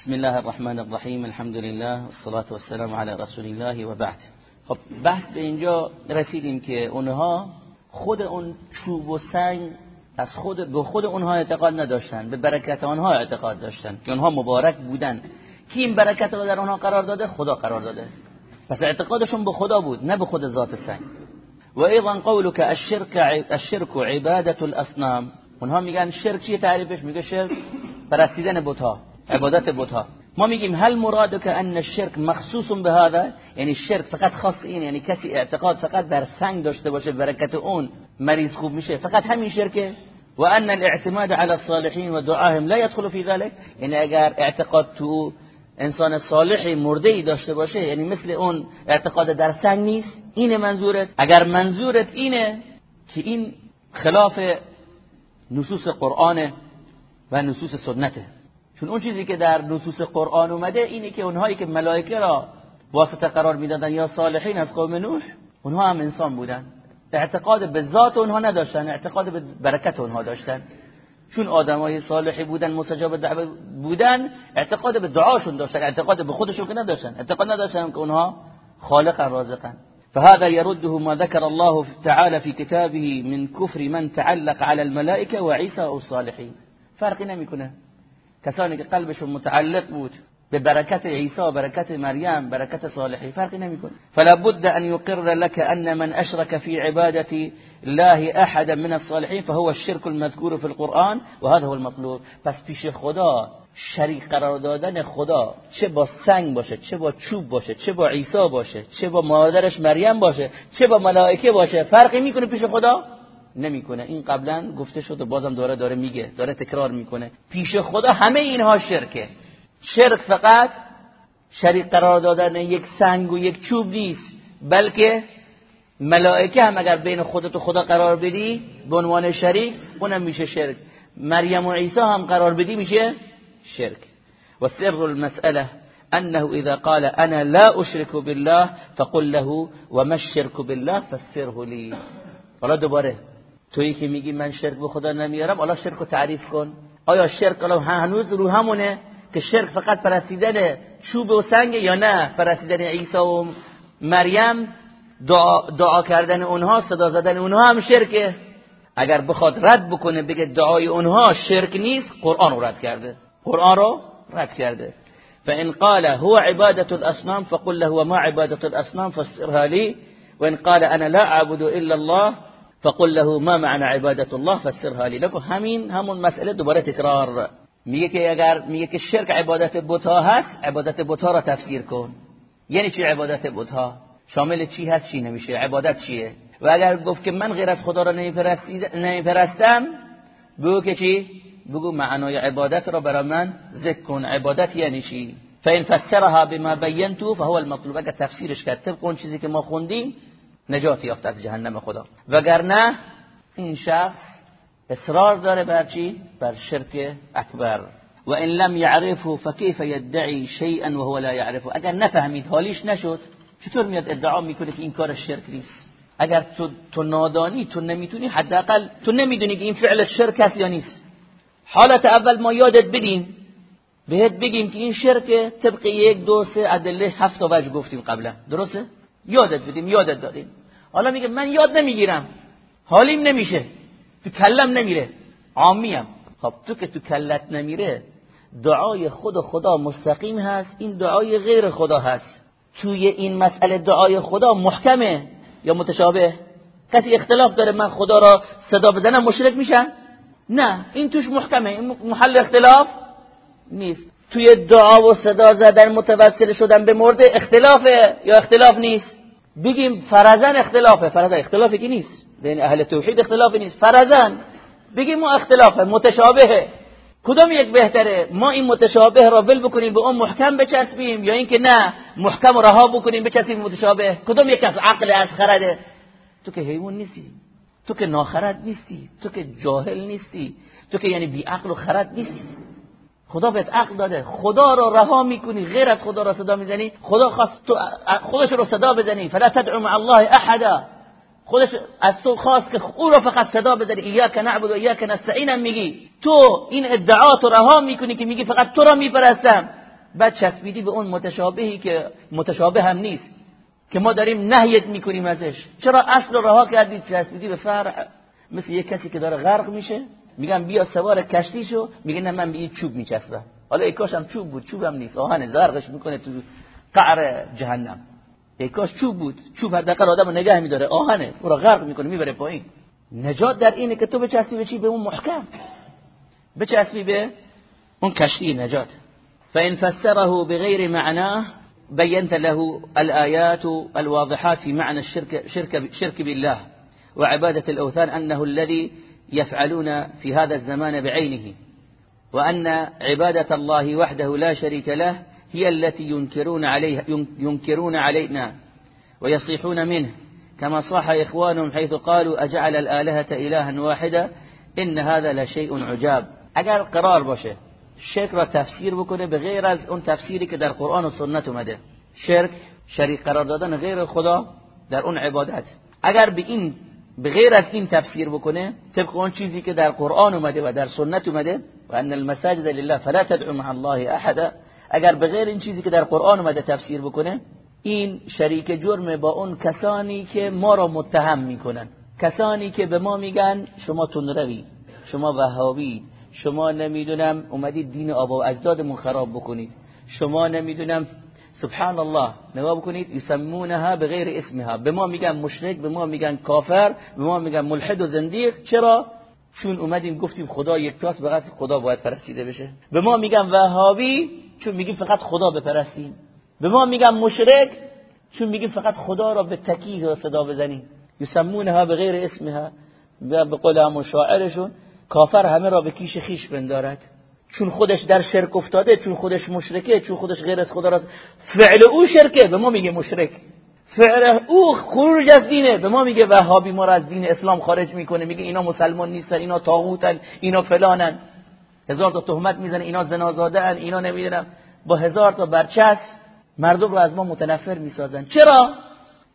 بسم الله الرحمن الرحیم الحمد لله والصلاة والسلام على رسول الله و بعد خب بحث به اینجا رسیدیم که اونها خود اون چوب و سنگ از خود به خود اونها اعتقاد نداشتن به برکت آنها اعتقاد داشتن که اونها مبارک بودن کی این برکت رو در آنها قرار داده خدا قرار داده پس اعتقادشون به خدا بود نه به خود ذات سنگ و ایضا قولك الشرك الشرك عباده الاصنام اونها میگن شرک چیه تعریفش میگه شرک پرستیدن بت‌ها عبادت بت‌ها ما میگیم هل مرادك ان الشرك مخصوص بهذا؟ یعنی شرک فقط خاص این یعنی کسی اعتقاد فقط در سنگ داشته باشه برکت اون مریض خوب میشه. فقط همین شرکه. و ان الاعتماد على الصالحين و دعاهم لا يدخل في ذلك یعنی اگر اعتقاد تو انسان صالحی مرده ای داشته باشه یعنی مثل اون اعتقاد در سنگ نیست اینه منظورت. اگر منظورت اینه که این خلاف نصوص قرآن و نصوص سنته. چون اون چیزی که در نصوص قرآن اومده اینه که اونهایی که ملائکه را واسطه قرار می‌دادن یا صالحین از قوم نوح اونها هم انسان بودن. اعتقاد به ذات اونها نداشتن اعتقاد به برکت اونها داشتن. چون آدمای صالحی بودن مستجاب دعوه بودن اعتقاد به دعاشون داشتن اعتقاد به خودشون که نداشتن. اعتقاد نداشتن که اونها خالق رازقن. فهذا يرده ما ذكر الله تعالى في كتابه من كفر من تعلق على الملائكه وعيسى الصالحين فرقی نمی‌کنه. کسانی که قلبشون متعلق بود به برکت عیسی برکت مریم برکت صالحی فرقی نمی‌کنه. فلا بد ان يقر لك ان من اشرك في عباده الله احدا من الصالحين فهو الشرك المذكور في القرآن وهذا هو المطلوب. پس پیش خدا شریک قرار دادن خدا چه با سنگ باشه چه با چوب باشه چه با عیسی باشه چه با مادرش مریم باشه چه با ملائکه باشه فرقی می‌کنه پیش خدا؟ نمی‌کنه. این قبلا گفته شد و بازم داره داره میگه داره تکرار می‌کنه. پیش خدا همه اینها شرکه. شرک فقط شریک قرار دادن یک سنگ و یک چوب نیست بلکه ملائکه هم اگر بین خودت و خدا قرار بدی به عنوان شریک اونم میشه شرک. مریم و عیسی هم قرار بدی میشه شرک. و سر المسئله انه اذا قال انا لا اشرك بالله فقل له وما الشرك بالله فسره لي حالا دوباره تویی که میگی من شرک به خدا نمیارم حالا شرک رو تعریف کن. آیا شرک الان هنوز رو همونه که شرک فقط پرستیدن چوب و سنگ یا نه؟ پرستیدن عیسی و مریم دعا, دعا کردن اونها صدا زدن اونها هم شرکه. اگر بخواد رد بکنه بگه دعای اونها شرک نیست قرآن رو رد کرده. قرآن رو رد کرده. فإن قال هو عبادة الأصنام فقل له وما عبادة الأصنام فسرها لي وإن قال أنا لا أعبد إلا الله فقل له ما معنى عبادة الله؟ فسرها لي. لكم همین همون مسئله دوباره تکرار. میگه که اگر میگه که شرک عبادت بتها هست عبادت بتها را تفسیر کن. یعنی چی عبادت بتها؟ شامل چی هست؟ چی نمیشه؟ عبادت چیه؟ و اگر گفت که من غیر از خدا را نمیپرستم بگو که چی؟ بگو معنای عبادت را برای من ذکر کن. عبادت یعنی چی؟ فان فسرها بما بینتو فهو المطلوب. اگر تفسیرش کرد طبق اون چیزی که ما خوندیم نجات یافت از جهنم خدا. وگرنه این شخص اصرار داره بر چی؟ بر شرک اکبر. و ان لم يعرفه فكيف يدعي شيئا وهو لا يعرفه اگر نفهمید حالیش نشد چطور میاد ادعا می‌کنه که این کار شرک نیست؟ اگر تو تو نادانی تو نمی‌تونی حداقل تو نمی‌دونی که این فعل شرک است یا نیست. حالت اول ما یادت بدیم. بهت بگیم که این شرک طبق یک دو سه ادله هفت وجه گفتیم قبلا. درسته؟ یادت بدیم یادت دادیم حالا میگه من یاد نمی‌گیرم. حالیم نمیشه. تو کلم نمیره. عامیم. خب تو که تو کلت نمیره دعای خود خدا مستقیم هست. این دعای غیر خدا هست. توی این مسئله دعای خدا محکمه. یا متشابه؟ کسی اختلاف داره من خدا را صدا بزنم مشرک میشن نه این توش محکمه. این محل اختلاف نیست. توی دعا و صدا زدن متوسل شدن به مرده اختلافه یا اختلاف نیست؟ بگیم فرزن اختلافه. فرزن اختلافی که نیست. بین اهل توحید اختلافی نیست. فرزن بگیم ما اختلافه متشابهه. کدوم یک بهتره؟ ما این متشابه را ول بکنیم به اون محکم بچسبیم یا اینکه نه محکم رها بکنیم بچسبیم متشابه؟ کدوم یک از عقل از خرده؟ تو که حیوان نیستی. تو که ناخرد نیستی. تو که جاهل نیستی. تو که یعنی بی عقل و خرد نیستی. خدا بهت عقل داده. خدا رو رها می‌کنی غیر از خدا را صدا می‌زنی. خدا خواست تو خودش رو صدا بزنی. فلا تدعو مع الله احدا. خودش از تو خواست که او رو فقط صدا بزنی. ایاک نعبد و ایاک نستعین میگی. تو این ادعات رو رها می‌کنی که میگی فقط تو را میپرستم. بعد چسبیدی به اون متشابهی که متشابه هم نیست. که ما داریم نهیت می‌کنیم ازش. چرا اصل رو رها کردید چسبیدی به فرع. مثل یک کسی که داره غرق میشه. میگن بیا سوار کشتی شو. میگه نه من به این چوب میچسبم. حالا ای چوب بود. چوب هم نیست. آهن زرقش می‌کنه تو قعر جهنم. ای کاش چوب بود. چوب حداقل آدمو نگه میداره. آهنه. او را غرق می‌کنه می‌بره پایین. نجات در اینه که تو بچسبی به چی؟ به اون محکم. بچسبی به اون کشتی نجات. فإن فسره بغير معناه بينت له الآيات الواضحات في معنى الشرك شرك, شرك بالله وعبادة الأوثان أنه الذي يفعلون في هذا الزمان بعينه وأن عبادة الله وحده لا شريك له هي التي ينكرون, عليها ينكرون علينا ويصيحون منه. كما صاح إخوانهم حيث قالوا أجعل الآلهة إلها واحدة؟ إن هذا لشيء عجاب. اگر قرار باشه. شرک را تفسیر بکنه به غیر از اون تفسیری که در قرآن و سنت اومده. شرک شریک قرار دادن غیر خدا در اون عبادت. اگر به این به غیر از این تفسیر بکنه طبق اون چیزی که در قرآن اومده و در سنت اومده و ان المساجد لله فلا تدعو مع الله احدا. اگر به غیر این چیزی که در قرآن اومده تفسیر بکنه این شریک جرم با اون کسانی که ما را متهم می‌کنن. کسانی که به ما میگن شما تندروی شما وهابی شما نمی‌دونم اومدید دین آبا و اجدادمون خراب بکنید. شما نمی‌دونم سبحان الله نگاه بکنید یسمونها به غیر اسمها به ما میگن مشرک به ما میگن کافر به ما میگن ملحد و زندیق چرا چون اومدیم گفتیم خدا یکتاست فقط خدا باید پرستیده بشه به ما میگن وهابی چون میگیم فقط خدا بپرستیم به ما میگن مشرک چون میگیم فقط خدا را به تکیه و صدا بزنیم یسمونها به غیر اسمها به قول همون شاعرشون کافر همه را به کیش خیش بندارد چون خودش در شرک افتاده چون خودش مشرکه چون خودش غیر از خدا را فعل او شرکه به ما میگه مشرک. فعل او خروج از دینه به ما میگه وهابی ما را از دین اسلام خارج می‌کنه. میگه اینا مسلمان نیستن اینا طاغوتن اینا فلانن. هزار تا تهمت می‌زنه اینا زنازاده ان اینا نمی‌دونم. با هزار تا برچس مردم رو از ما متنفر می‌سازن. چرا؟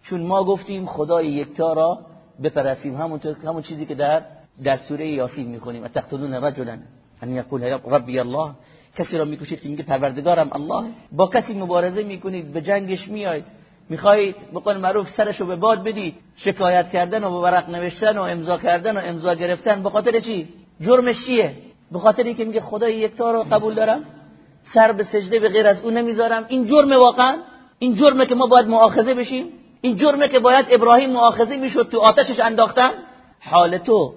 چون ما گفتیم خدای یکتا را بپرستیم. همونطور همون چیزی که در در سوره یاسین می‌کنیم اتقتلون رجلا. ان یقول ربی الله کسی را می‌کشید که میگه پروردگارم الله؟ با کسی مبارزه می‌کنید به جنگش میاید می‌خواهید بقول معروف سرشو به باد بدید؟ شکایت کردن و ورق نوشتن و امضا کردن و امضا گرفتن به خاطر چی؟ جرمش چیه؟ به خاطر اینکه میگه خدای یکتا رو قبول دارم سر به سجده به غیر از اون نمی‌ذارم. این جرم واقعا؟ این جرمه که ما باید مؤاخذه بشیم؟ این جرمه که باید ابراهیم مؤاخذه می‌شد تو آتشش انداختن؟ حال تو.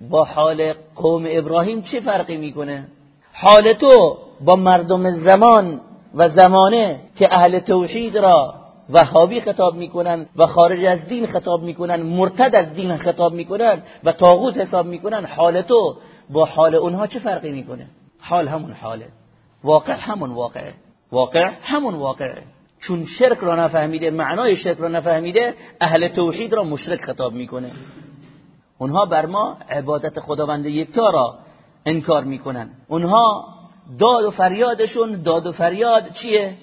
با حال قوم ابراهیم چه فرقی می‌کنه؟ حال تو با مردم زمان و زمانه که اهل توحید را وهابی خطاب می‌کنن و خارج از دین خطاب می‌کنن مرتد از دین خطاب می‌کنن و تاغوت حساب می‌کنن حال تو با حال اونها چه فرقی می‌کنه؟ حال همون حاله. واقع همون واقعه. واقع همون واقعه. چون شرک را نفهمیده معنای شرک را نفهمیده اهل توحید را مشرک خطاب می‌کنه. اونها بر ما عبادت خداوند یکتا را انکار می‌کنن. اونها داد و فریادشون داد و فریاد چیه؟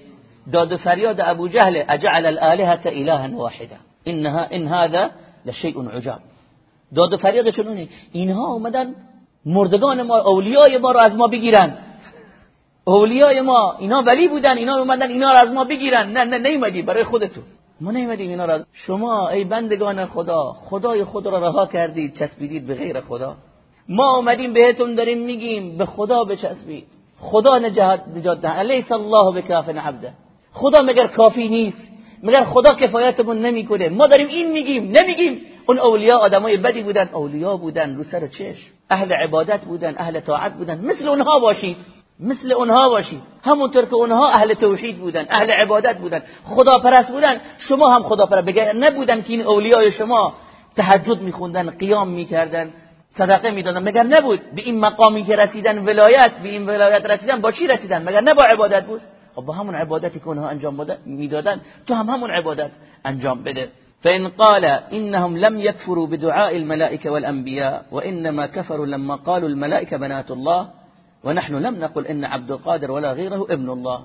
داد و فریاد ابو جهل اجعل الالهه الها واحده انها ان هذا لشیء عجاب. داد و فریادشون اونه اینها اومدن مردگان ما اولیای ما را از ما بگیرن. اولیای ما اینا ولی بودن اینا اومدن اینا را از ما بگیرن. نه نه نیومدی برای خودتون. ما نیومدیم اینا را. شما ای بندگان خدا خدای خود را رها کردید چسبیدید به غیر خدا. ما اومدیم بهتون داریم میگیم به خدا بچسبید. خدا نجات نجات ده الیس الله بکاف عبده خدا مگر کافی نیست؟ مگر خدا کفایتمون نمی‌کنه؟ ما داریم این میگیم نمیگیم. اون اولیا آدمای بدی بودن اولیا بودن رو سر چشم. اهل عبادت بودن اهل طاعت بودن. مثل اونها باشید. مثل اونها باشید همونطور که اونها اهل توحید بودن اهل عبادت بودن خدا پرست بودن شما هم خدا پرست بگه نبودن که این اولیای شما تهجد میخوندن قیام می‌کردن صدقه می‌دادن. مگر نبود؟ به این مقامی که رسیدن ولایت به این ولایت رسیدن با چی رسیدن؟ مگر نه با عبادت بود؟ خب با همون عبادتی که اونها انجام می‌دادن. تو هم همون عبادت انجام بده. فإن قال إنهم لم يكفروا بدعاء الملائكة والأنبياء وإنما كفروا لما قالوا الملائكة بنات الله و نحن لم نقل ان عبد القادر ولا غیره ابن الله.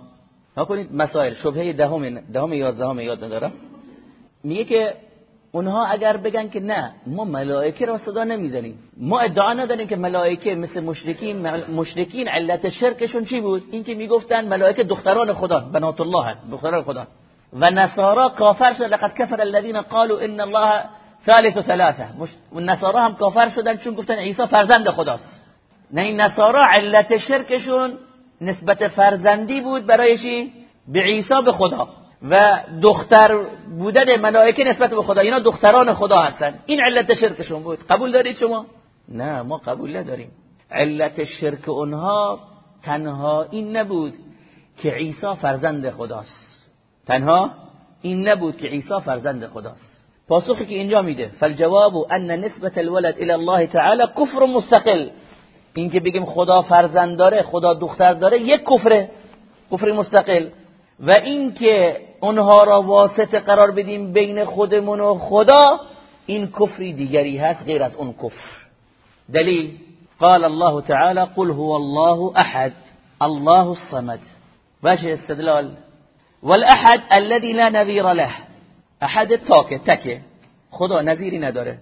ها مسائل شبهه دهم دهم یازدهم یاد ندارم میگه که اونها اگر بگن که نه ما ملائکه را صدا نمی‌زنیم. ما ادعا نداریم که ملائکه مثل مشرکین مشرکین علت شرکشون چی بود؟ اینکه می‌گفتن ملائکه دختران خدا بنات الله دختران خدا. و نصارا کافر شد لقد کفر الذين قالوا ان الله ثالث ثلاثه. و نصارا هم کافر شدن چون گفتن عیسی فرزند خداست. نه این نصارا علت شرکشون نسبت فرزندی بود برای چی؟ به عیسی به خدا. و دختر بودن ملائکه نسبت به خدا اینا دختران خدا هستن. این علت شرکشون بود. قبول دارید شما؟ نه ما قبول نداریم. علت شرک اونها تنها این نبود که عیسی فرزند خداست. تنها این نبود که عیسی فرزند خداست. پاسخی که اینجا میده. فالجواب ان نسبت الولد الى الله تعالی کفر مستقل. این که بگیم خدا فرزند داره خدا دختر داره یک کفره کفر مستقل. و اینکه اونها را واسطه قرار بدیم بین خودمون و خدا این کفری دیگری هست غیر از اون کفر. دلیل؟ قال الله تعالى قل هو الله احد الله الصمد. باشه استدلال. والاحد الذي لا نظير له. احد تاکه تکه. خدا نظیری نداره.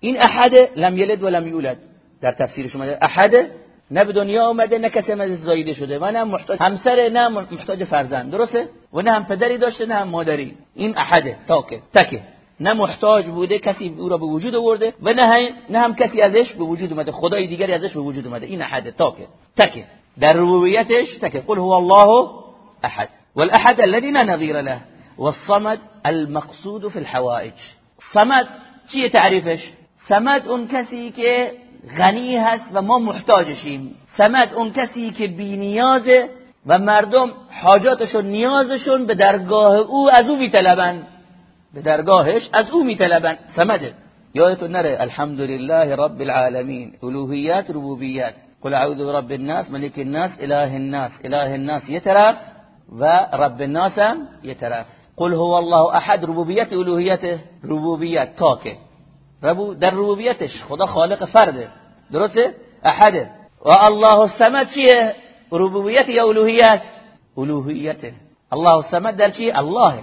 این احد لم یلد و لم یولد. در تفسیرش اومده احد نه به دنیا اومده نه کسی از زایده شده. و نه محتاج همسر نه محتاج فرزند. درسته؟ و نه هم پدری داشته نه هم مادری. این احده تاکه تکه. نه محتاج بوده کسی او را به وجود آورده و نه نه هم کسی ازش به وجود اومده. خدای دیگری ازش به وجود اومده. این احده تاکه. تکه. در ربوبیتش تکه. قل هو الله احد. والاحد الذي لا نظير له. والصمد المقصود في الحوائج. صمد چیه تعریفش؟ صمد اون کسی که غنی هست و ما محتاجشیم. سمد اون کسی که بی نیازه و مردم حاجاتشون نیازشون به درگاه او از او میطلبن. به درگاهش از او میطلبن. سمده یادتون نره. الحمدلله رب العالمین. الوهیت ربوبیت قل اعوذ برب الناس ملک الناس اله الناس. اله الناس یه طرف و رب الناس هم یه طرف. قل هو الله احد ربوبیت الوهیت ربوبیت. تاکه ربو در ربوبیتش. خدا خالق فرده. درسته؟ احده. و الله الصمد چیه؟ ربوبیت یا الوهیت؟ الوهیته الله الصمد در چیه الله.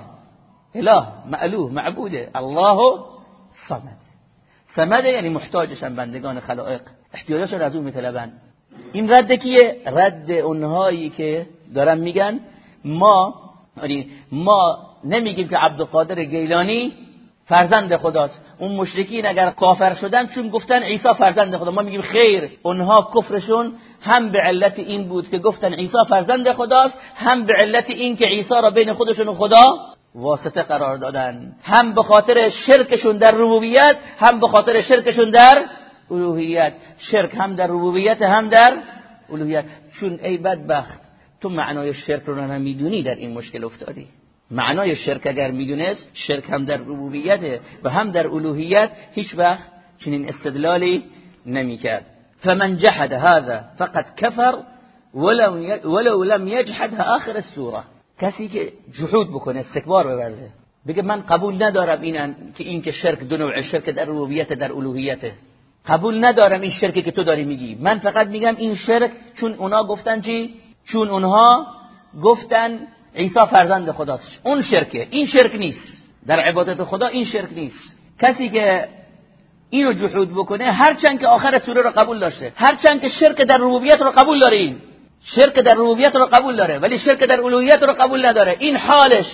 اله. معلوه. معبوده. الله صمد. صمد یعنی محتاجشن بندگان خلائق. احتیاجشون از اون میطلبن این رد کیه؟ رد اونهایی که دارن میگن ما یعنی ما نمیگیم که عبدالقادر گیلانی فرزند خداست. اون مشرکین اگر کافر شدن چون گفتن عیسی فرزند خدا ما میگیم خیر. اونها کفرشون هم به علت این بود که گفتن عیسی فرزند خداست هم به علت این که عیسی را بین خودشون و خدا واسطه قرار دادن. هم به خاطر شرکشون در ربوبیت هم به خاطر شرکشون در الوهیت. شرک هم در ربوبیت هم در الوهیت. چون ای بدبخت تو معنای شرک رو نمی‌دونی در این مشکل افتادی. معنای شرک اگر می‌دونست شرک هم در ربوبیت و هم در الوهیت هیچ وقت چنین استدلالی نمی‌کرد. فمن جحد هذا فقد كفر ولو, ولو لم يجحد آخر السوره کسی که جحود بکنه استکبار ببرده بگه من قبول ندارم این که این که شرک دو نوع شرک در ربوبیت در الوهیت. قبول ندارم این شرکی که تو داری میگی. من فقط میگم این شرک چون اونا گفتن چی؟ چون اونها گفتن عیسی فرزند خداست. اون شرکه. این شرک نیست. در عبادت خدا این شرک نیست. کسی که اینو جحود بکنه هرچند که آخر سوره رو قبول داشته هرچند که شرک در ربوبیت رو قبول داره این. شرک در ربوبیت رو قبول داره ولی شرک در الوهیت رو قبول نداره. این حالش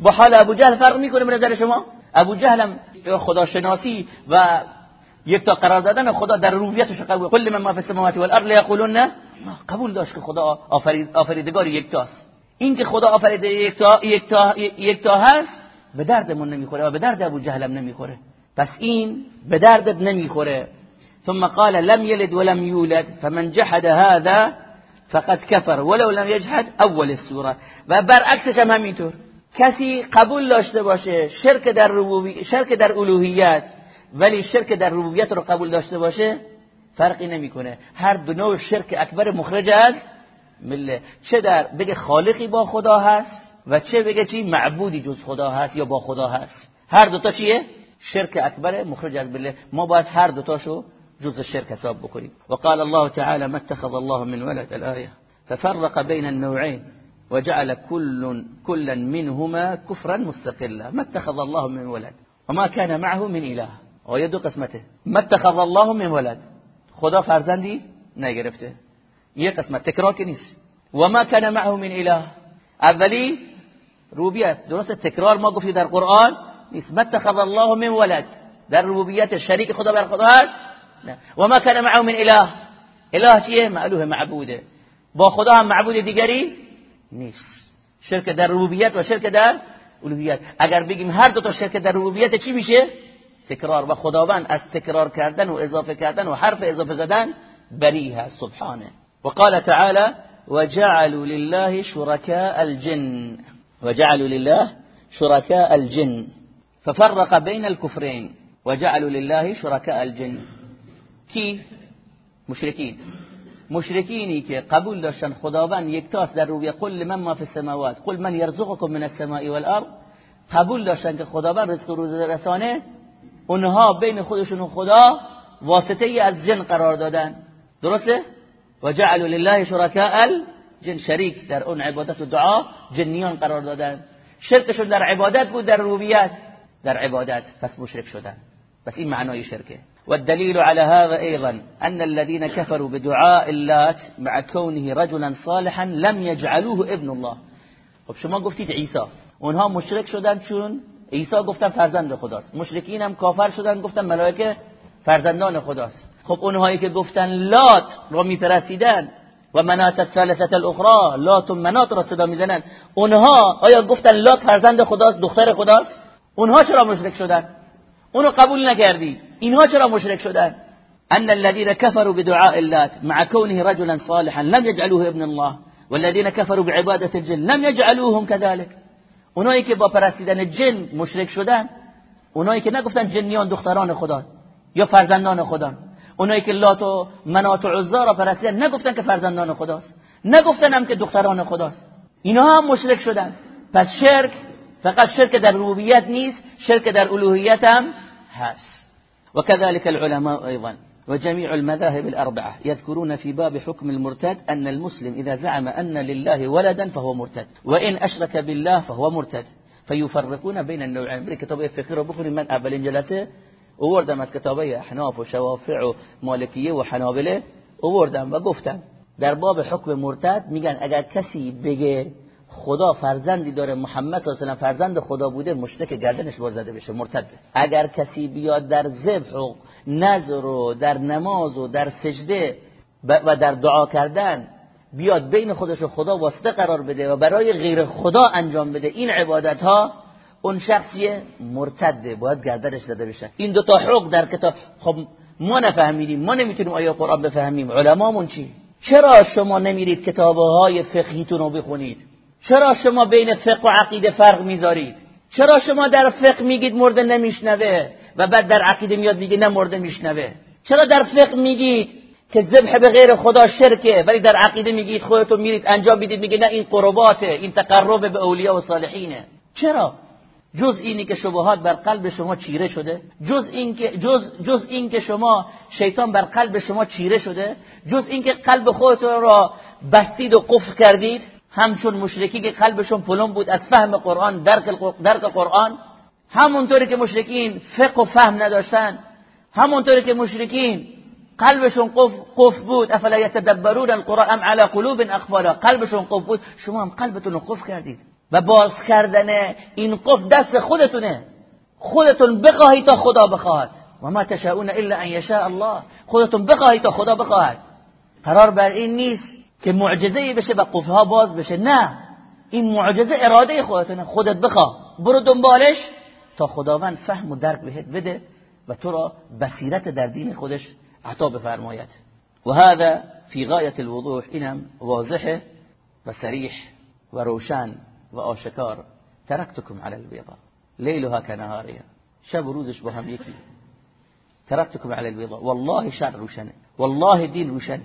با حال ابو جهل فرق می‌کنه به نظر شما؟ ابو جهل هم خداشناسی و یک تا قرار دادن خدا در ربوبیتش قبول کل من ما فی السماوات والارض یقولون قبول داشت که خدا آفرید آفریدگار یکتاست این که خدا آفریده یکتا یکتا یکتا هست به دردمون نمی‌خوره و به درد ابو جهلم نمی‌خوره. پس این به دردت نمی‌خوره. ثم قال لم يلد ولم يولد فمن جحد هذا فقد كفر ولو لم يجحد اول السوره و برعکسش هم همینطور. کسی قبول داشته باشه شرک در ربوبی شرک در الوهیت ولی شرک در ربوبیت رو قبول داشته باشه فرقی نمی‌کنه. هر دو نوع شرک اکبر مخرج از مله چه در بگه خالقی با خدا هست و چه بگه چی معبودی جز خدا هست یا با خدا هست. هر دوتا چیه؟ شرک اکبر مخرج از بله ما باید هر دوتاشو جز شرک حساب بکنیم. وقال الله تعالى ما اتخذ الله من ولد. الآية ففرق بين النوعين وجعل كل كلا منهما كفرا مستقلا. ما اتخذ الله من ولد. و ما کان معه من اله. آیه دو قسمته. ما اتخذ الله من ولد. خدا فرزندی نگرفته. یه قسمت تکرار که نیست و ما کان معه من إله. اولی روبیت درست تکرار ما گفتی در قرآن نیست ما اتخذ الله من ولد. در ربوبیت شریک خدا بر خدا هست نه و ما کان معه من إله. إله چیه معلوه معبوده. با خدا هم معبود دیگری نیست. شرک در ربوبیت و شرک در الوهیت اگر بگیم هر دو تا شرک در ربوبیت چی میشه؟ تکرار. و خداوند از تکرار کردن و اضافه کردن و حرف اضافه زدن بری هست سبحانه. وقال تعالى وجعلوا لله شركاء الجن. وجعلوا لله شركاء الجن. ففرق بين الكفرين وجعلوا لله شركاء الجن. کی مشرکین مشرکینی که قبول داشتن خداوند یکتاست در روی قل من ما فی السماوات. قل من یرزقکم من السماء والارض. قبول داشتن که خداوند رزق روز رسانه اونها بین خودشون و خدا واسطه ای از جن قرار دادن. درسته؟ و جعلوا لله شرکاء الجن. شریک در اون عبادت و دعا جنیان قرار دادن. شرکشون در عبادت بود در ربوبیت. در عبادت پس مشرک شدن. بس این معنای شرکه. والدليل على هذا أيضا أن الذين كفروا بدعاء اللات مع كونه رجلا صالحا لم يجعلوه ابن الله. خب شما گفتید عیسی. اونها مشرک شدن چون عیسی گفتن فرزند خداست. مشرکین هم کافر شدن گفتن ملائکه فرزندان خداست. خب اونهایی که گفتن لات رو میپرسیدن و منات الثالثه الاخرى لات و منات را صدا می‌زنن اونها آیا گفتن لات فرزند خداست دختر خداست؟ اونها چرا مشرک شدن؟ اونو قبول نکردی اینها چرا مشرک شدن؟ ان الذين كفروا بدعاء اللات مع كونه رجلا صالحا لم يجعلوه ابن الله والذين كفروا بعباده الجن لم يجعلوهم كذلك. اونایی که با پرستیدن جن مشرک شدن اونایی که نگفتن جنیان دختران خدا یا فرزندان خدا. اونایی که لات و منات و عزا را پرستیدن نگفتن که فرزندان خداست. نگفتن هم که دختران خداست. اینها هم مشرک شدن. پس شرک فقط شرک در ربوبیت نیست شرک در الوهیت هم هست. وكذلك العلماء أيضا وجميع المذاهب الأربعة يذكرون في باب حكم المرتد أن المسلم إذا زعم أن لله ولدا فهو مرتد وإن أشرك بالله فهو مرتد. فيفرقون بين النوعين بری کتاب فقه رو بخونید من اولین جلسه اووردم از کتابای احناف و شوافع و مالکیه و حنابله اووردم و گفتم در باب حکم مرتد میگن اگر کسی بگه خدا فرزندی داره محمد صلی الله علیه فرزند خدا بوده مشتک گردنش بار زده بشه مرتد. اگر کسی بیاد در ذبح و نظر و در نماز و در سجده و در دعا کردن بیاد بین خودش و خدا واسطه قرار بده و برای غیر خدا انجام بده این عبادت ها اون شخصیه مرتده باید گردنش زده بشه. این دو تا حق در کتاب خب ما نفهمیدیم ما نمی‌تونیم آیه قرآن بفهمیم. علمامون چی؟ چرا شما نمیرید کتابهای فقهیتون رو بخونید؟ چرا شما بین فقه و عقیده فرق می‌ذارید؟ چرا شما در فقه میگید مرده نمیشنوه و بعد در عقیده میاد میگه نه مرده میشنوه؟ چرا در فقه میگید که ذبح به غیر خدا شرکه ولی در عقیده میگید خودتون میرید انجام بدید میگه نه این قرباته این تقرب به اولیا و صالحینه؟ چرا؟ جز اینی که شبهات بر قلب شما چیره شده جز این که جز جز این که شما شیطان بر قلب شما چیره شده جز این که قلب خودتون را بستید و قفل کردید. همچون مشرکی که قلبشون پلم بود از فهم قرآن درک, قرآن. همونطوری که مشرکین فقه و فهم نداشتن همونطوری که مشرکین قلبشون قف, بود. افلا یتدبرون القرآن ام على قلوب اقفالا قلبشون قف بود. شما هم قلبتون رو قف کردید. و باز کردن این قف دست خودتونه. خودتون بخواهید تا خدا بخواهد. و ما تشاؤون الا ان یشاء الله. خودتون بخواهید تا خدا بخواهد. قرار بر این نیست که معجزه بشه و قفها باز بشه. نه. این معجزه اراده خودتونه. خودت بخوا. برو دنبالش تا خداوند فهم و درک بهت بده و تو را بصیرت در دین خودش عطا بفرماید. و هذا فی غایت الوضوح. اینم واضحه و سریح و روشن. و آشکار ترکتکم علی البیضا. لیلها کنهارها شب و روزش با هم یکی. ترکتکم علی البیضا. والله شر روشنه. والله دین روشنه.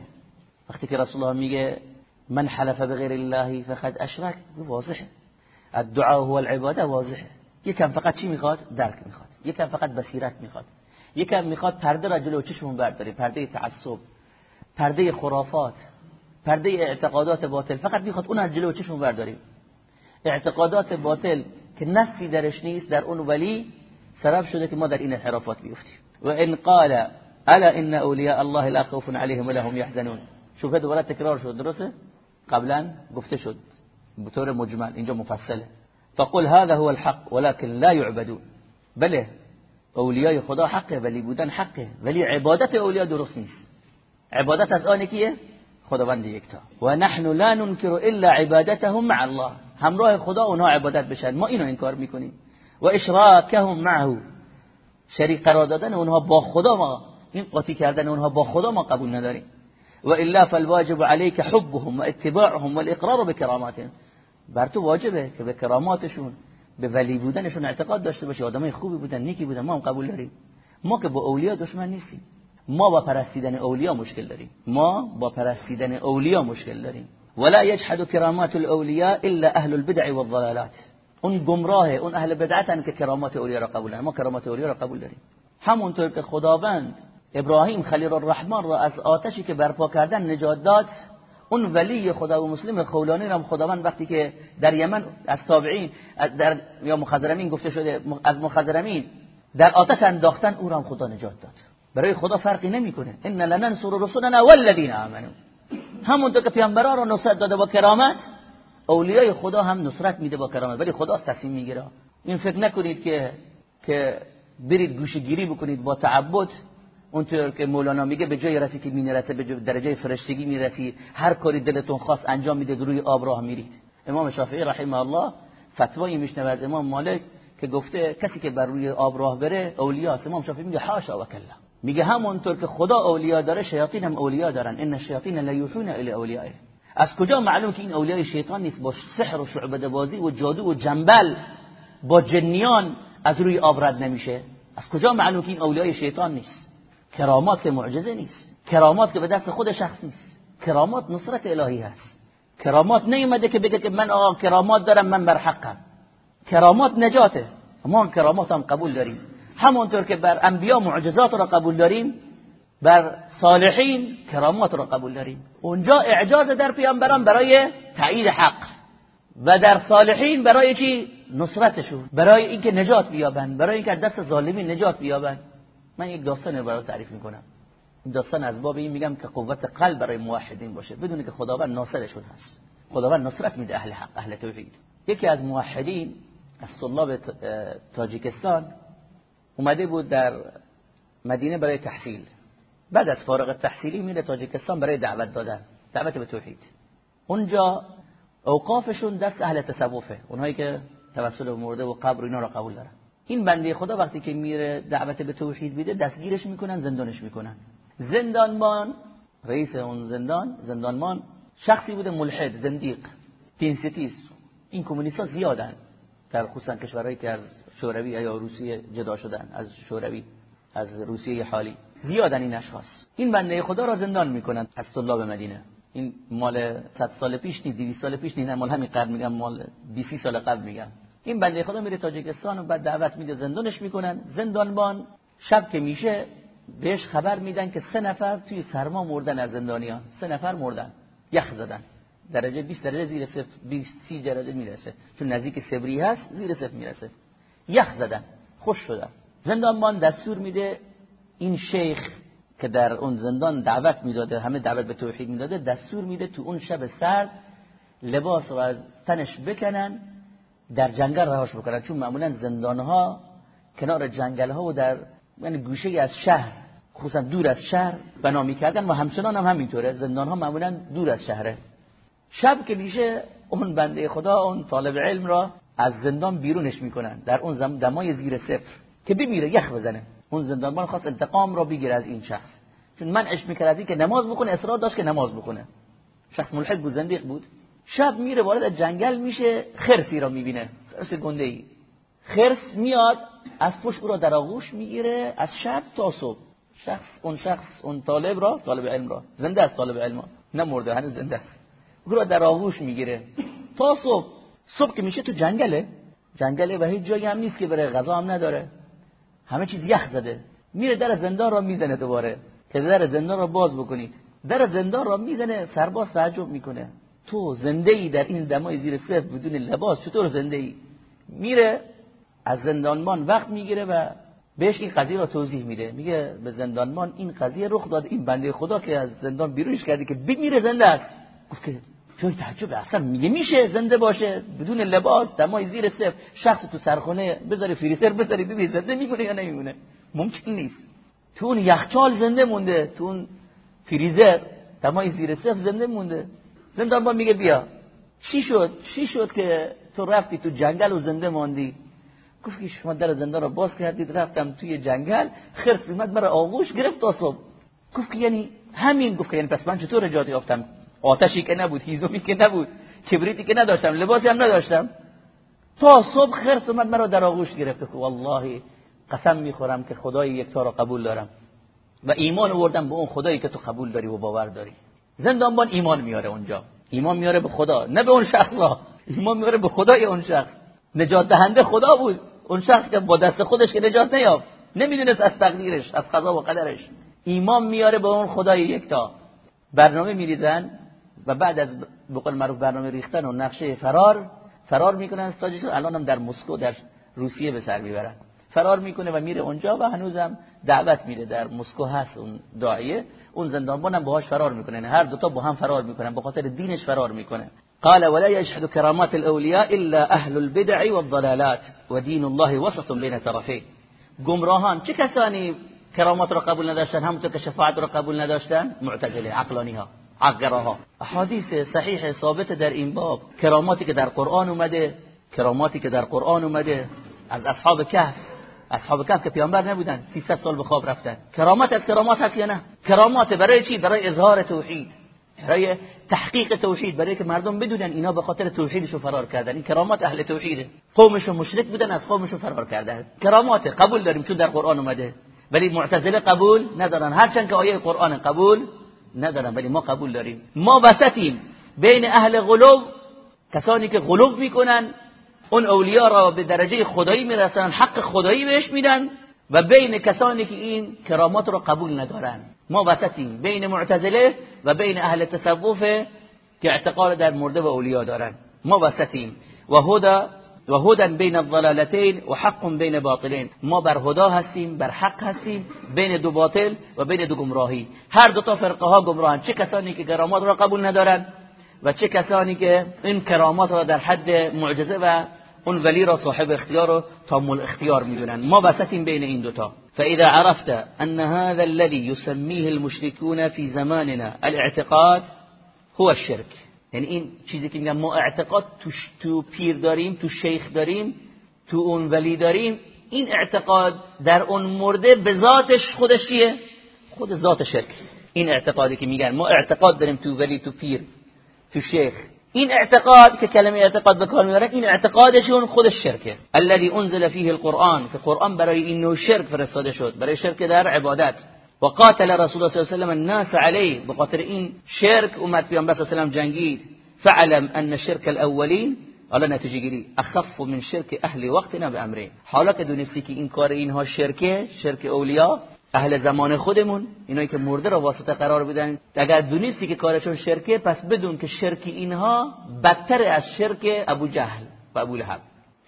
وقتی که رسول الله میگه من حلف بغیر الله فقد اشرک واضحه. الدعاء هو العباده واضحه. یکم فقط چی می‌خواد؟ درک می‌خواد. یکم فقط بصیرت می‌خواد. یکم می‌خواد پرده را جلو چشمون برداریم. پرده تعصب پرده خرافات پرده اعتقادات باطل. فقط می‌خواد اون از جلو چشمون برداریم. اعتقادات باطل که نفی درش نیست در اون ولی سبب شده که ما در این انحرافات بیفتیم. و ان قال الا ان اولیاء الله لا خوف عليهم ولا هم يحزنون شوفه دوباره تکرار شد درسته؟ قبلا گفته شد. به طور مجمل اینجا مفصله. فقل هذا هو الحق ولكن لا يعبدون. بله اولیای خدا حقه ولی بودن حقه. ولی عبادت اولیاء درست نیست. عبادت از آن کیه؟ خداوند یکتا و نحن لا ننکر الا عبادتهم مع الله. همراه خدا اونها عبادت بشن. ما اینو انکار می‌کنیم. و اشراکهم معه. شریک قرار دادن اونها با خدا ما. این قاطی کردن اونها با خدا ما قبول نداریم. و الا فالواجب عليك حبهم و اتباعهم والاقرار بكراماتهم بر تو واجبه که به کراماتشون به ولی بودنشون اعتقاد داشته باشی. آدمای خوبی بودن نیکی بودن. ما هم قبول داریم. ما که با اولیا دشمن نیستیم. ما با پرستیدن اولیا مشکل داریم. ما با پرستیدن اولیا مشکل داریم. ولا يجحد کرامات الاولیاء الا اهل البدع والضلالات. اون گمراه اون اهل بدعتن که کرامات اولیا را قبول دارن. ما کرامات اولیا را قبول داریم. همونطور که خداوند ابراهیم خلیل الرحمن را از آتشی که برپا کردن نجات داد اون ولی خدا و مسلم خولانی را خداوند وقتی که در یمن از تابعین در یا مخزرمین گفته شده از مخزرمین در آتش انداختن او را خدا نجات داد. برای خدا فرقی نمی‌کنه. ان لننصر رسولنا والذین آمنوا. همونطور که پیامبران رو نصرت داده با کرامت اولیای خدا هم نصرت میده با کرامت ولی خدا تصمیم می‌گیره. این فکر نکنید که که برید گوشگیری بکنید با تعبد. اونطور که مولانا میگه به جای رسی که مینرسه به درجه فرشتگی می‌رسی. هر کاری دلتون خواست انجام میده روی آب راه میرید. امام شافعی رحمه الله فتوایی میشنوه از امام مالک که گفته کسی که بر روی آب راه بره اولیاست امام شافعی میگه حاشا و کلا. میگه همونطور که خدا اولیا داره شیاطین هم اولیا دارن. ان الشیاطین لا یوحون الی اولیائه. از کجا معلوم که این اولیای شیطان نیست؟ با سحر و شعبده بازی و جادو و جنبل با جنیان از روی آب نمیشه؟ از کجا معلوم که این اولیای شیطان نیست؟ کرامات که معجزه نیست. کرامات که به دست خود شخص نیست. کرامات نصرت الهی هست. کرامات نیومده که بگه که من آقا کرامات دارم من بر حقم. کرامات نجاته. ما کرامات هم قبول داریم. همونطور که بر انبیا معجزات را قبول داریم بر صالحین کرامات را قبول داریم. اونجا اعجاز در پیامبران برای تایید حق و در صالحین برای چی؟ نصرتشون. برای اینکه نجات بیابند برای اینکه دست ظالمین نجات بیابند. من یک داستان برای تعریف می‌کنم. این داستان از باب این میگم که قوت قلب برای موحدین باشه. بدون که خداوند ناصرشون هست. خداوند نصرت میده اهل حق اهل توحید. یکی از موحدین از طلاب تاجیکستان اومده بود در مدینه برای تحصیل. بعد از فارغ تحصیلی میره تاجیکستان برای دعوت دادن دعوت به توحید. اونجا اوقافشون دست اهل تصوفه اونهایی که توسل مرده و قبر اینا را قبول دارن. این بنده خدا وقتی که میره دعوت به توحید میده دستگیرش می‌کنن زندانش می‌کنن. زندانبان رئیس اون زندان زندانمان شخصی بوده ملحد زندیق دین این کمونیست ها زیادن در خصوصا کشورهایی که از شوروی یا روسیه جدا شدن از شوروی از روسیه حالی. زیادن این اشخاص. این بنده خدا را زندان می‌کنن. از طلاب مدینه. این مال 100 سال پیش نیست 200 سال پیش نیست مال همین قرن میگم مال 20 سال قبل میگم. این بنده خدا میره تاجیکستان و بعد دعوت میده زندانش می‌کنن. زندانبان شب که میشه بهش خبر میدن که سه نفر توی سرما مردن از زندانیان. سه نفر مردن. یخ زدن. درجه 20 درجه زیر صفر 20 30 درجه می‌رسه. چون نزدیک سبری هست زیر صفر می‌رسه. یخ زدن خوش شدن. زندانبان دستور میده این شیخ که در اون زندان دعوت می‌داده همه دعوت به توحید می‌داده دستور میده تو اون شب سرد لباس رو از تنش بکنن در جنگل رهاش بکنن. چون معمولا زندان ها کنار جنگل ها و در یعنی گوشه از شهر خصوصا دور از شهر بنا می‌کردن و همچنان هم همینطوره. زندان ها معمولا دور از شهره. شب که میشه اون بنده خدا اون طالب علم را از زندان بیرونش می‌کنن. در اون دمای زیر صفر. که بمیره یخ بزنه. اون زندانبان خواست انتقام را بگیره از این شخص. چون من اش می‌کردی که نماز بکنه اصرار داشت که نماز بکنه. شخص ملحد بود زندیق بود. شب میره وارد جنگل میشه خرسی را می‌بینه. خرس گنده ای خرس میاد از پشت او را در آغوش می‌گیره از شب تا صبح. شخص اون شخص اون طالب را طالب علم را. زنده است طالب علم نه مرده هنوز زنده است. او را در آغوش می‌گیره. تا صبح صبح که میشه تو جنگله. جنگله و هیچ جایی هم نیست که بره غذا هم نداره. همه چیز یخ زده. میره در زندان را می‌زنه دوباره. که در زندان را باز بکنید. در زندان را می‌زنه سرباز تعجب می‌کنه. تو زنده ای در این دمای زیر صفر بدون لباس چطور زنده ای میره از زندانبان وقت می‌گیره و بهش این قضیه را توضیح میده. میگه به زندانبان این قضیه رخ داد این بنده خدا که از زندان بیرونش کرده که بمیره زنده است. گفت که جای تعجب اصلا میگه. میشه زنده باشه؟ بدون لباس دمای زیر صفر شخص تو سرخونه بذاره فریزر بذاره ببین زنده میمونه یا نمیمونه؟ ممکن نیست. تو اون یخچال زنده مونده تو اون فریزر دمای زیر صفر زنده مونده. زندانبان میگه بیا. چی شد؟ چی شد که تو رفتی تو جنگل و زنده ماندی؟ گفت که شما در زندان رو باز کردید رفتم توی جنگل خرس اومد مرا آغوش گرفت تا صبح گفت که یعنی همین گفت که یعنی پس من چطور نجات یافتم؟ آتشی که نبود هیزومی که نبود کبریتی که نداشتم لباسی هم نداشتم. تا صبح خرس اومد مرا در آغوش گرفت. که والله قسم می‌خورم که خدای یکتا را قبول دارم. و ایمان آوردم به اون خدایی که تو قبول داری و باور داری. زندانبان ایمان میاره اونجا. ایمان میاره به خدا نه به اون شخص ایمان میاره به خدای اون شخص. نجات دهنده خدا بود. اون شخص که با دست خودش که نجات نیافت. نمی‌دونست از تقدیرش از قضا و قدرش. ایمان میاره به اون خدای یکتا برنامه میریزن. و بعد از بقول معروف برنامه ریختن و نقشه فرار فرار می‌کنن استاجش الان هم در مسکو در روسیه به سر می‌برن. فرار می‌کنه و میره اونجا و هنوزم دعوت میره در مسکو هست اون داعیه. اون زندانبان هم باهاش فرار یعنی هر دوتا با هم فرار می‌کنن. به خاطر دینش فرار می‌کنه. قال ولا يشهد كرامات الاولياء الا اهل البدع والضلالات ودين الله وسط بين طرفين گمراهان. چه کسانی کرامات را قبول نداشتن؟ همونطور که شفاعت را قبول نداشتن؟ معتزله عقلانی ها عقراها احادیث صحیح ثابت در این باب. کراماتی که در قرآن اومده کراماتی که در قرآن اومده. از اصحاب کهف. اصحاب کهف که پیامبر نبودن 300 سال به خواب رفتن. کرامات از کرامات هست یا نه؟ کرامات برای چی؟ برای اظهار توحید. برای تحقیق توحید. برای که مردم بدونن اینا به خاطر توحیدشو فرار کردن. این کرامات اهل توحیده. قومشون مشرک بودن از قومشون فرار کردن. کرامات قبول داریم چون در قرآن اومده. ولی معتزله قبول ندارن. هرچند که آیه قرآن قبول ندارن ولی ما قبول داریم. ما وسطیم. بین اهل غلو کسانی که غلو می‌کنن اون اولیا را به درجه خدایی می‌رسن حق خدایی بهش میدن و بین کسانی که این کرامات را قبول ندارن. ما وسطیم. بین معتزله و بین اهل تصوف که اعتقاد در مرده و اولیا دارن. ما وسطیم. و هدا و هدا بین الضلالتین و حق بین باطلین ما بر هدا هستیم بر حق هستیم بین دو باطل و بین دو گمراهی. هر دو تا فرقه ها گمراهن. چه کسانی که کرامات را قبول ندارن و چه کسانی که این کرامات را در حد معجزه و اون ولی را صاحب اختیار و تامل اختیار میدونن. ما وسطیم بین این دوتا فاذا عرفت ان هذا الذي يسميه المشركون في زماننا الاعتقاد هو الشرك. یعنی این چیزی که میگم ما اعتقاد تو, تو پیر داریم تو شیخ داریم تو اون ولی داریم این اعتقاد در اون مرده به ذاتش خودش چیه؟ خود ذات شرک. این اعتقادی که میگن ما اعتقاد داریم تو ولی تو پیر تو شیخ. این اعتقاد که کلمه اعتقاد به کار می‌برن این اعتقادشون خود شرکه. الذي انزل فيه القرآن که قرآن برای این نوع شرک فرستاده شد برای شرک در عبادت. و قاتل رسول الله صلی الله علیه و الناس علیه به این شرک اومد پیامبر صلی الله علیه و جنگید. فعلم ان شرک الاولین. حالا نتیجه گیری. اخف من شرک اهل وقتنا به امره. حالا که دونستی که این کار اینها شرکه شرک اولیا اهل زمان خودمون اینایی که مرده را واسطه قرار بدن. اگر دونستی که کارشون شرکه پس بدون که شرک اینها بدتر از شرک ابو جهل و ابو لهب.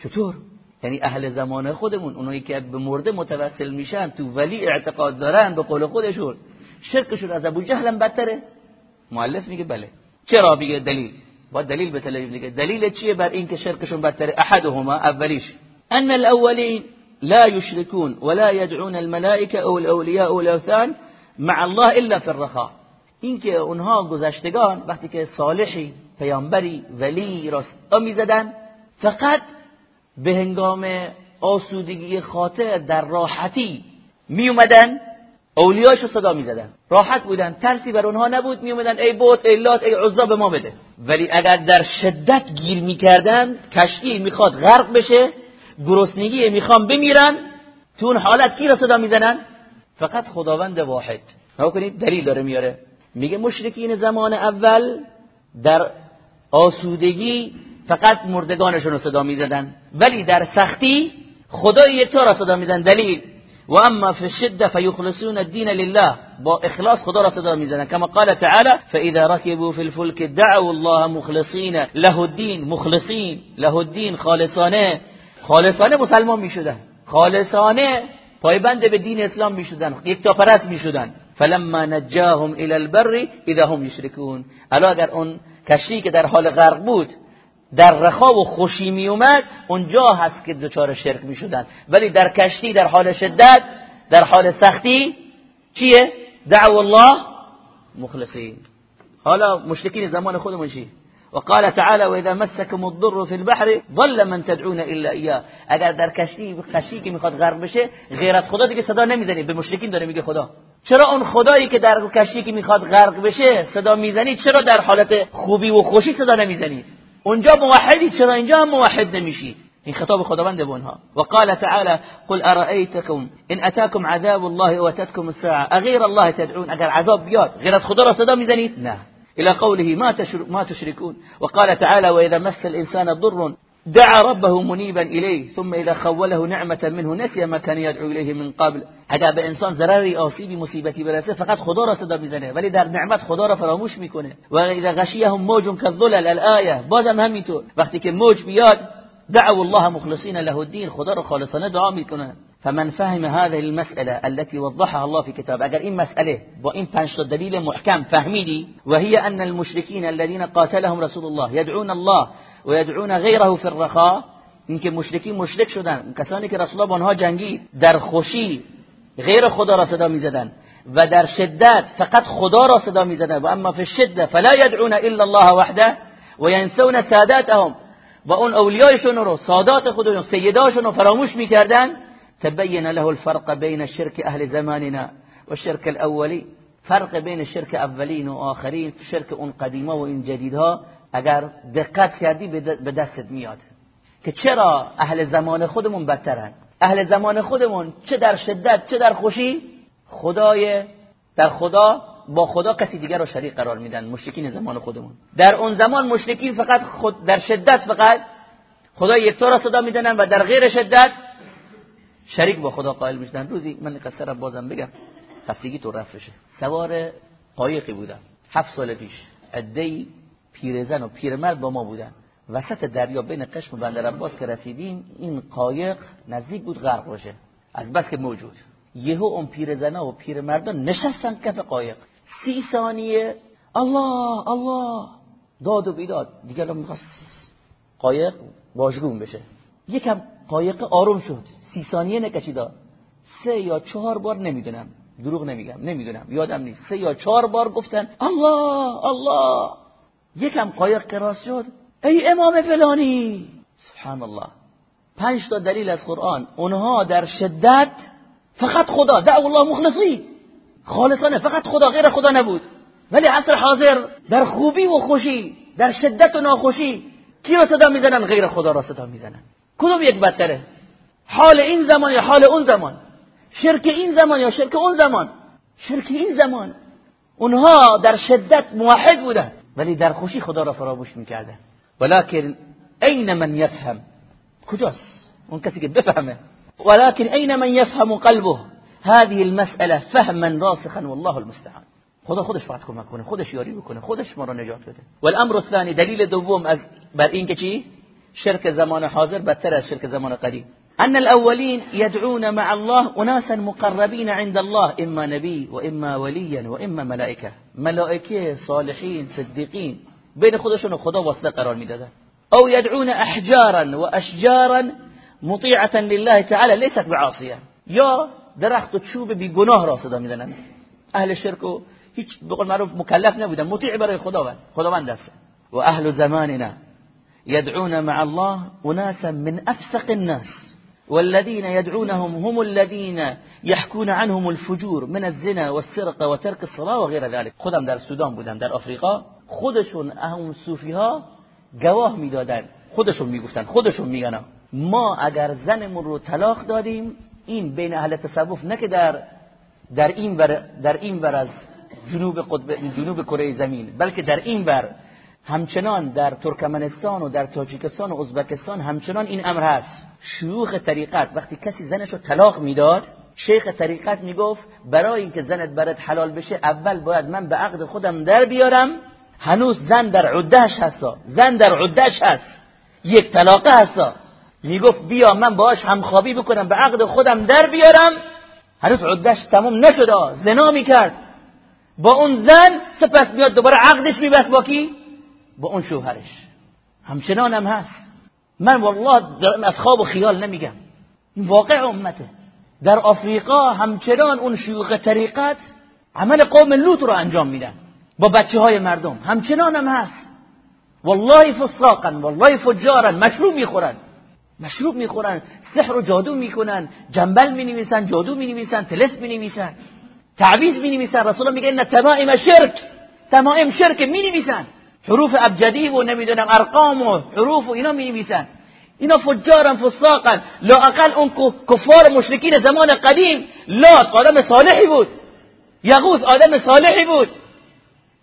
چطور؟ یعنی اهل زمان خودمون اونایی که به مرده متوسل میشن تو ولی اعتقاد دارن به قول خودشون. شرکشون از ابو جهل بدتره. مؤلف میگه بله. چرا؟ میگه دلیل. با دلیل به دیگه دلیل چیه بر اینکه شرکشون بدتره؟ احدهما اولیش. ان الاولین لا يشركون ولا يدعون الملائكه او الاولیاء او الاوثان مع الله الا في الرخاء. اینکه اونها گذشتگان وقتی که صالحی پیامبری ولی را می‌زدن فقط به هنگام آسودگی خاطر در راحتی می اومدن اولیاشو صدا می زدن راحت بودن ترسی بر اونها نبود می اومدن ای بوت ای لات ای عزا به ما بده. ولی اگر در شدت گیر می‌کردن کشتی می‌خواد غرق بشه گرسنگی می‌خوام بمیرن تو اون حالت کی را صدا می‌زنن؟ فقط خداوند واحد. کنید دلیل داره میاره. میگه مشرکین زمان اول در آسودگی فقط مردگانشون رو صدا می‌زدن. ولی در سختی خدای یکتا را صدا میزن دلیل. و اما فی الشده فیخلصون الدین لله. با اخلاص خدا را صدا می‌زنن کما قال تعالی فاذا ركبوا في الفلك دعوا الله مخلصین له الدین مخلصین له الدین خالصانه. خالصانه مسلمان می‌شدن. خالصانه پایبند به دین اسلام می‌شدن. یک تا پرست می‌شدن. فلما نجاهم الى البر اذا هم یشركون الا اگر اون کشتی که در حال غرق بود در رخا و خوشی می اومد اونجا هست که دچار شرک می شدن ولی در کشتی در حال شدت در حال سختی چیه؟ دعو الله مخلصین. حالا مشرکین زمان خودمون چی؟ وقال تعالى واذا مسكم الضر في البحر ضل من تدعون الا اياه. اگر در کشتی کشتی که می‌خواد غرق بشه غیر از خدا دیگه صدا نمی‌زنید به مشرکین داره میگه خدا. چرا اون خدایی که در کشتی که می‌خواد غرق بشه صدا می‌زنید چرا در حالت خوبی و خوشی صدا نمی‌زنید اونجا موحدی چرا اینجا هم موحد نمیشید این خطاب خداوند به اونها. وقال تعالى قل ارأيتكم ان اتاكم عذاب الله واتتكم الساعة. اغير الله تدعون. اگر عذاب بیاد غیر از خدا را صدا میزنید؟ نه. إلى قوله ما ما تشركون وقال تعالى واذا مس الانسان ضر دعا ربه منيبا إليه ثم إذا خوله نعمة منه نسي ما كان يدعو إليه من قبل. اگر به انسان ضرری آسیبی مصیبتی برسه فقط خدا را صدا میزنه ولی در نعمت خدا را فراموش میکنه. و اذا غشیهم موج كالظلل الآیه بازم همینطور. وقتی که موج بیاد دعوا الله مخلصین له الدین خدا را خالصانه دعا میکنه. فمن فهم هذه المسألة التي وضحها الله في كتاب اگر این مسئله با این پنج دلیل محکم فهمیدی وهي أن المشركين الذين قاتلهم رسول الله يدعون الله و یدعون غیره فی الرخاء. اینکه مشرکین مشرک شدن. کسانی که رسول الله با آنها جنگید در خوشی غیر خدا را صدا میزدن و در شدت فقط خدا را صدا میزدن. و اما فی الشده فلا یدعون الا الله وحده و ینسون ساداتهم. و اون اولیایشون رو سادات خودشون سیداشون رو فراموش میکردن. تبین له الفرق بین شرک أهل زماننا و شرک الاولی. فرق بین شرک اولین و آخرین شرک اون قدیمه و این جدیدها. اگر دقت کردی به دستت میاد. که چرا اهل زمان خودمون بدترن؟ اهل زمان خودمون چه در شدت چه در خوشی؟ خدای در خدا با خدا کسی دیگر رو شریک قرار میدن مشرکین زمان خودمون. در اون زمان مشرکین فقط خود در شدت فقط خدا یکتا را صدا میدنن و در غیر شدت شریک با خدا قائل می‌شدن. روزی من قصه بازم بگم خستگی تو رفشه سوار قایقی بودم. هفت سال پیش. عده‌ای پیرزن و پیرمرد با ما بودن. وسط دریا بین قشم و بندر عباس که رسیدیم این قایق نزدیک بود غرق باشه. از بس که موجود. یهو اون پیرزنا و پیرمردان نشستن کف قایق. سی ثانیه الله الله. داد و بیداد. دیگه می‌خواست قایق واژگون بشه. یکم قایق آروم شد. سی ثانیه نکشیدا سه یا چهار بار نمی‌دونم. دروغ نمیگم. نمی‌دونم. یادم نیست. سه یا چهار بار گفتن الله الله. یکم قایق قراس شد. ای امام فلانی! سبحان الله پنج تا دلیل از قرآن. اونها در شدت فقط خدا دعو الله مخلصی. خالصانه فقط خدا غیر خدا نبود. ولی عصر حاضر در خوبی و خوشی در شدت و ناخوشی کی را صدا می‌زنن؟ غیر خدا را صدا می‌زنن. کدوم یک بدتره؟ حال این زمان یا حال اون زمان؟ شرک این زمان یا شرک اون زمان؟ شرک این زمان. اونها در شدت موحد بودن. ولی در خوشی خدا را فراموش می‌کردن ولكن این من یفهم. کجاست؟ اون کسی که بفهمه. ولكن این من یفهم قلبه. هذه المسألة فهما راسخا والله المستعان. خدا خودش فقط کمک کنه خودش یاری بکنه خودش ما را نجات بده. والامر الثاني دلیل دوم از بر این که چی؟ شرک زمان حاضر بدتر از شرک زمان قدیم. أن الأولين يدعون مع الله أناسا مقربين عند الله إما نبي وإما وليا وإما ملائكة. ملائكة صالحين صديقين. بين خودشون خدا واسطة قرار میدادن أو يدعون أحجارا وأشجارا مطيعة لله تعالى ليست بعاصية. يا درخت و چوب بی گناه را صدا میدنن أهل شرک و هیچ معروف مکلف نبودن مطیع برای خداوند خداوند است و زماننا يدعون مع الله اناسا من أفسق الناس. والذين يدعونهم هم الذين يحكون عنهم الفجور من الزنا والسرقه وترك الصلاه وغير ذلك. خودم در سودان بودم در آفریقا. خودشون اهم صوفی ها گواه می‌دادن. خودشون می‌گفتن خودشون میگن. ما اگر زنمون رو طلاق دادیم این بین اهل تصوف نه که در در این بر در این بر از جنوب قطب جنوب کره زمین بلکه در این بر همچنان در ترکمنستان و در تاجیکستان و ازبکستان همچنان این امر هست. شیوخ طریقت وقتی کسی زنش رو طلاق می‌داد شیخ طریقت می‌گفت برای اینکه زنت برات حلال بشه اول باید من به عقد خودم در بیارم. هنوز زن در عدهش هستا. زن در عدهش هست. یک طلاقه هستا. می‌گفت بیا من باهاش همخوابی بکنم به عقد خودم در بیارم. هنوز عدش تموم نشده زنا می‌کرد. با اون زن سپس میاد دوباره عقدش میبست با کی؟ با اون شوهرش. همچنان هم هست. من والله از خواب و خیال نمیگم. این واقع امته. در آفریقا همچنان اون شیوخ طریقت عمل قوم لوط رو انجام میدن. با بچه های مردم. همچنان هم هست. والله فساقا والله فجارا مشروب می‌خورن. مشروب می‌خورن سحر و جادو می‌کنن جنبل می‌نویسن جادو می‌نویسن تلس می‌نویسن. تعویز می‌نویسن. رسول میگه ان تمائم شرک. تمائم شرک می‌نویسن. حروف ابجدی و نمی‌دونم ارقام و حروف و اینا می‌نویسن. اینا فجارن فساقن. لاقل اون کفار مشرکین زمان قدیم. لات آدم صالحی بود. یغوث آدم صالحی بود.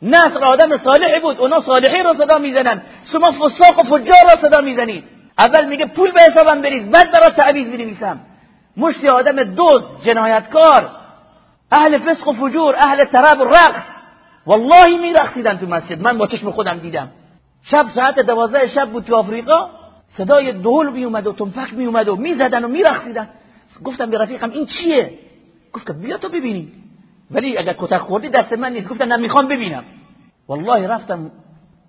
نصر آدم صالحی بود. اونا صالحی رو صدا می‌زنن. شما فساق و فجار رو صدا می‌زنید. اول میگه پول به حسابم بریز بعد برات تعویض می‌نویسم. مشتی آدم دوز جنایتکار. اهل فسق و فجور اهل تراب و رقص. والله میرقصیدن تو مسجد. من با چشم خودم دیدم. شب ساعت دوازده شب بود تو آفریقا صدای دول می اومد و تنفک می اومد و می‌زدن و میرقصیدن گفتم به رفیقم این چیه؟ گفت بیا تو ببینی. ولی اگر کتک خوردی دست من نیست. گفتم نه می‌خوام ببینم. والله رفتم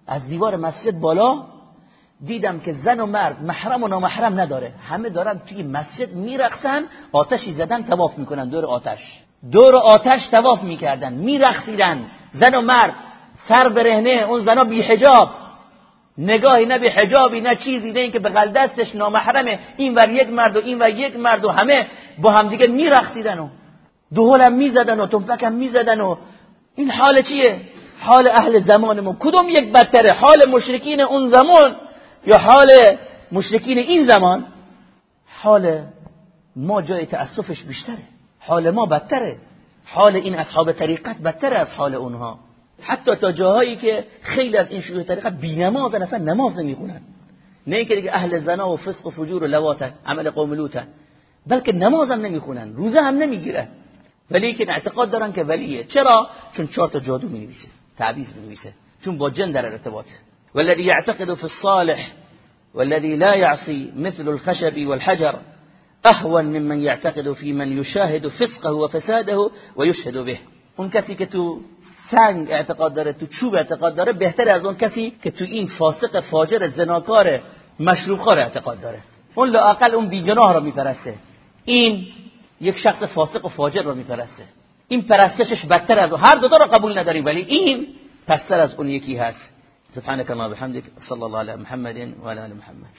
از دیوار مسجد بالا دیدم که زن و مرد محرم و نامحرم نداره. همه دارن توی مسجد میرقصن آتشی زدن تواف می‌کنن. دور آتش. دور آتش تواف می‌کردن. میرقصیدن. زن و مرد سر برهنه اون زنا بی حجاب. نگاهی نه به حجابی نه چیزی نه اینکه بغل دستش نامحرمه. این ور یک مرد و این ور یک مرد و همه با همدیگه میرقصیدن و دهولم می‌زدن و تنفکم می‌زدن و این حال چیه؟ حال اهل زمانمون کدوم یک بدتره؟ حال مشرکین اون زمان یا حال مشرکین این زمان؟ حال ما جای تأسفش بیشتره. حال ما بدتره. حال این اصحاب طریقت بدتره از حال اونها. حتی تا جاهایی که خیلی از این شیوع طریقت نماز اصلا نماز نمی‌خونن. نه اینکه دیگه اهل زنا و فسق و فجور و لواتن عمل قوم لوتن بلکه نماز هم نمی‌خونن روزه هم نمی‌گیره ولی که اعتقاد دارن که ولیه. چرا؟ چون چهار تا جادو می‌نویسه تعویض می‌نویسه. چون با جن در ارتباط. والذي يعتقد في الصالح والذي لا يعصي مثل الخشب والحجر. اهون ممن يعتقد في من يشاهد فسقه وفساده ويشهد به. اون کسی که تو سنگ اعتقاد داره تو چوب اعتقاد داره بهتر از اون کسی که تو این فاسق فاجر زناکار مشروب خور اعتقاد داره. اون لاقل اون بیگناه رو میپرسته. این یک شخص فاسق و فاجر رو میپرسته. این پرستشش بدتر از هر دو تا رو قبول نداریم ولی این پستر از اون یکی هست. سبحانك اللهم وبحمدك صلى الله على محمد وعلى ال محمد.